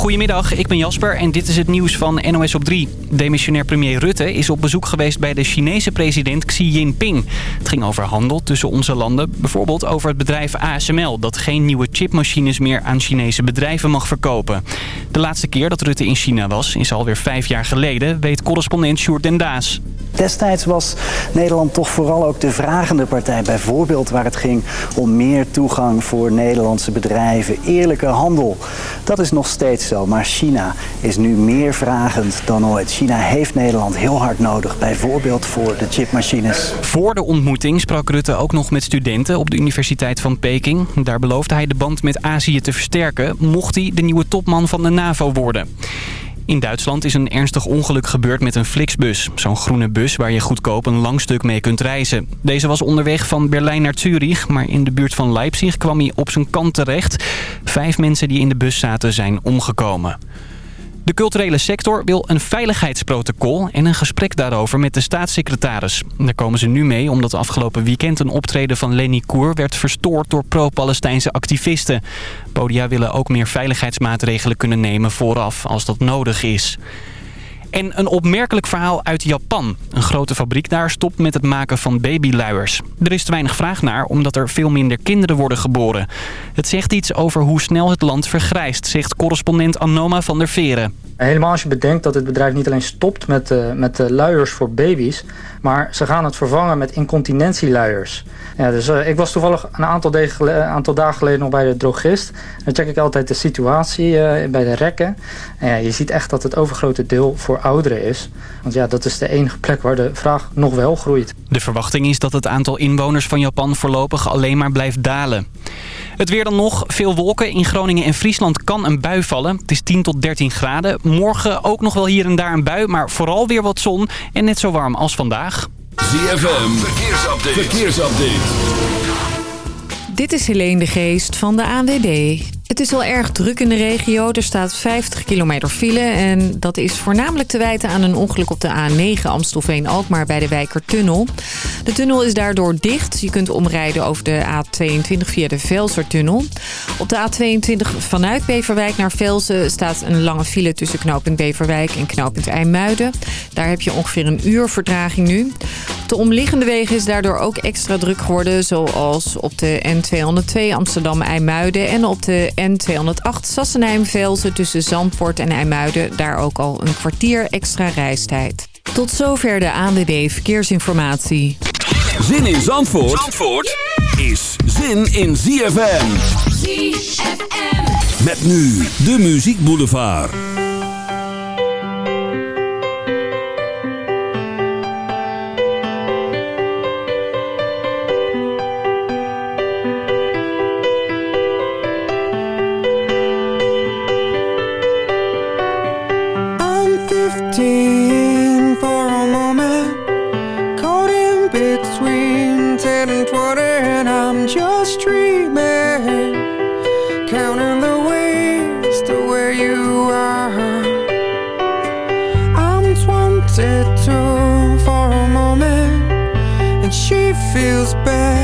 Goedemiddag, ik ben Jasper en dit is het nieuws van NOS op 3. Demissionair premier Rutte is op bezoek geweest bij de Chinese president Xi Jinping. Het ging over handel tussen onze landen, bijvoorbeeld over het bedrijf ASML... dat geen nieuwe chipmachines meer aan Chinese bedrijven mag verkopen. De laatste keer dat Rutte in China was, is alweer vijf jaar geleden... weet correspondent Sjoerd den Daas. Destijds was Nederland toch vooral ook de vragende partij. Bijvoorbeeld waar het ging om meer toegang voor Nederlandse bedrijven, eerlijke handel. Dat is nog steeds zo, maar China is nu meer vragend dan ooit. China heeft Nederland heel hard nodig, bijvoorbeeld voor de chipmachines. Voor de ontmoeting sprak Rutte ook nog met studenten op de Universiteit van Peking. Daar beloofde hij de band met Azië te versterken, mocht hij de nieuwe topman van de NAVO In Duitsland is een ernstig ongeluk gebeurd met een Flixbus. Zo'n groene bus waar je goedkoop een lang stuk mee kunt reizen. Deze was onderweg van Berlijn naar Zurich, maar in de buurt van Leipzig kwam hij op zijn kant terecht. Vijf mensen die in de bus zaten zijn omgekomen. De culturele sector wil een veiligheidsprotocol en een gesprek daarover met de staatssecretaris. Daar komen ze nu mee omdat afgelopen weekend een optreden van Lenny Koer werd verstoord door pro-Palestijnse activisten. Podia willen ook meer veiligheidsmaatregelen kunnen nemen vooraf als dat nodig is. En een opmerkelijk verhaal uit Japan. Een grote fabriek daar stopt met het maken van babyluiers. Er is te weinig vraag naar, omdat er veel minder kinderen worden geboren. Het zegt iets over hoe snel het land vergrijst, zegt correspondent Anoma van der Veren. Helemaal als je bedenkt dat het bedrijf niet alleen stopt met, uh, met uh, luiers voor baby's... maar ze gaan het vervangen met incontinentieluiers. Ja, dus uh, ik was toevallig een aantal, aantal, dagen geleden nog bij de drogist. Dan check ik altijd de situatie bij de rekken. En ja, je ziet echt dat het overgrote deel voor ouderen is. Want ja, dat is de enige plek waar de vraag nog wel groeit. De verwachting is dat het aantal inwoners van Japan voorlopig alleen maar blijft dalen. Het weer dan nog. Veel wolken. In Groningen en Friesland kan een bui vallen. Het is 10 tot 13 graden. Morgen ook nog wel hier en daar een bui, maar vooral weer wat zon. En net zo warm als vandaag. ZFM. Verkeersupdate. Verkeersupdate. Dit is Helene de Geest van de ANWB. Het is wel erg druk in de regio. Er staat 50 kilometer file. En dat is voornamelijk te wijten aan een ongeluk op de A9 Amstelveen-Alkmaar bij de Wijkertunnel. De tunnel is daardoor dicht. Je kunt omrijden over de A22 via de Velsertunnel. Op de A22 vanuit Beverwijk naar Velsen staat een lange file tussen knooppunt Beverwijk en knooppunt IJmuiden. Daar heb je ongeveer een uur vertraging nu. De omliggende wegen is daardoor ook extra druk geworden. Zoals op de N202 Amsterdam-IJmuiden en op de N208 Sassenheim-Velzen tussen Zandpoort en IJmuiden. Daar ook al een kwartier extra reistijd. Tot zover de ANWB Verkeersinformatie. Zin in Zandvoort, Zandvoort is zin in ZFM. ZFM. Met nu de Muziek Boulevard. 13 for a moment. Caught in between 10 and 20 And I'm just dreaming. Counting the ways to where you are. I'm 22 for a moment And she feels bad.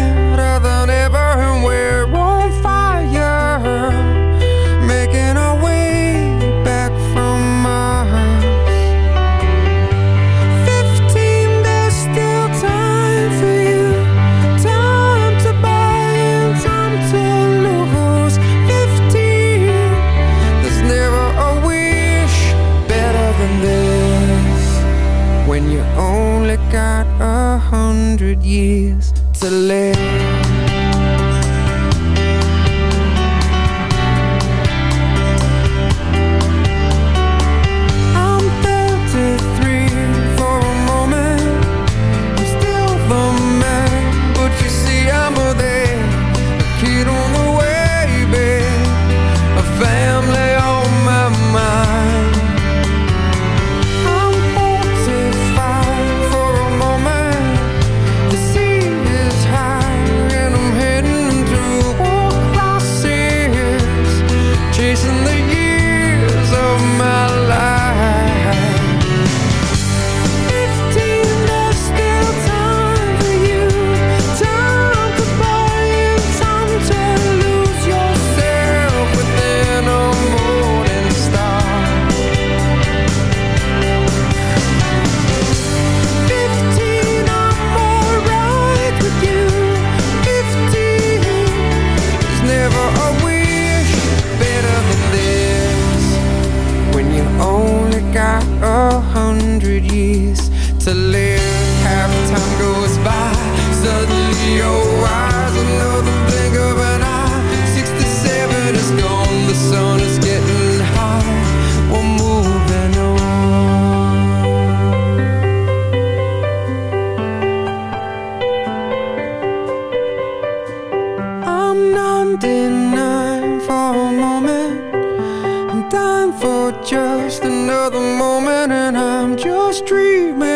Another moment and I'm just dreaming.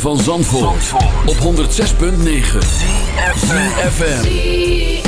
Ritme van Zandvoort, op 106.9 ZFM.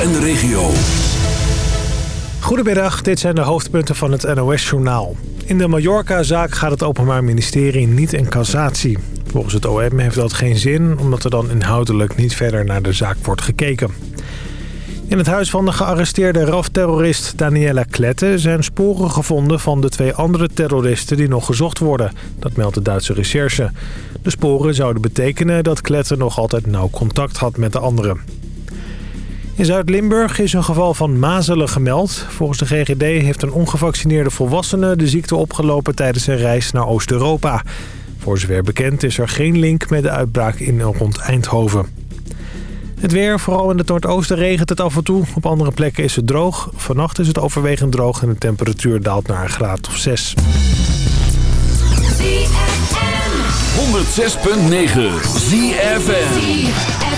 En de regio. Goedemiddag, dit zijn de hoofdpunten van het NOS-journaal. In de Mallorca-zaak gaat het Openbaar Ministerie niet in cassatie. Volgens het OM heeft dat geen zin, omdat er dan inhoudelijk niet verder naar de zaak wordt gekeken. In het huis van de gearresteerde RAF-terrorist Daniela Klette zijn sporen gevonden van de twee andere terroristen die nog gezocht worden. Dat meldt de Duitse recherche. De sporen zouden betekenen dat Klette nog altijd nauw contact had met de anderen. In Zuid-Limburg is een geval van mazelen gemeld. Volgens de GGD heeft een ongevaccineerde volwassene de ziekte opgelopen tijdens een reis naar Oost-Europa. Voor zover bekend is er geen link met de uitbraak in rond Eindhoven. Het weer, vooral in het noordoosten regent het af en toe. Op andere plekken is het droog. Vannacht is het overwegend droog en de temperatuur daalt naar een graad of 6. 106.9 ZFN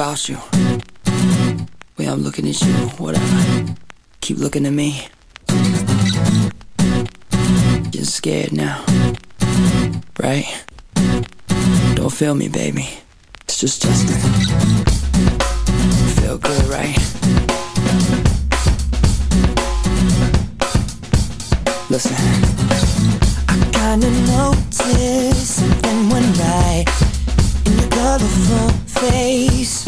about you. Way I'm looking at you, whatever. Keep looking at me. Getting scared now. Right? Don't feel me, baby. It's just Justin. Feel good, right? Listen. I kinda noticed something went right in your colorful face.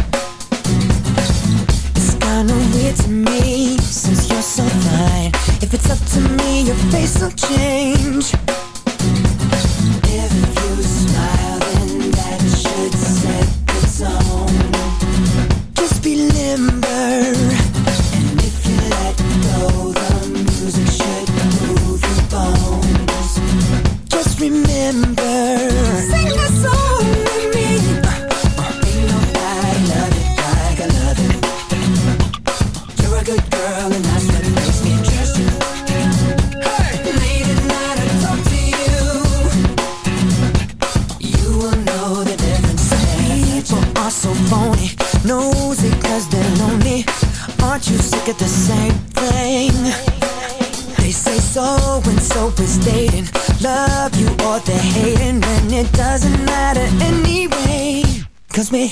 It's kinda weird to me since you're so fine. If it's up to me, your face will change.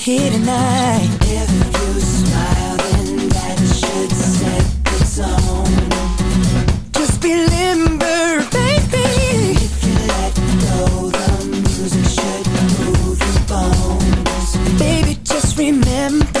Here tonight. If you smile, then that should set the tone. Just be limber, baby. If you let go, the music should move your bones. Baby, just remember.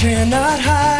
cannot hide.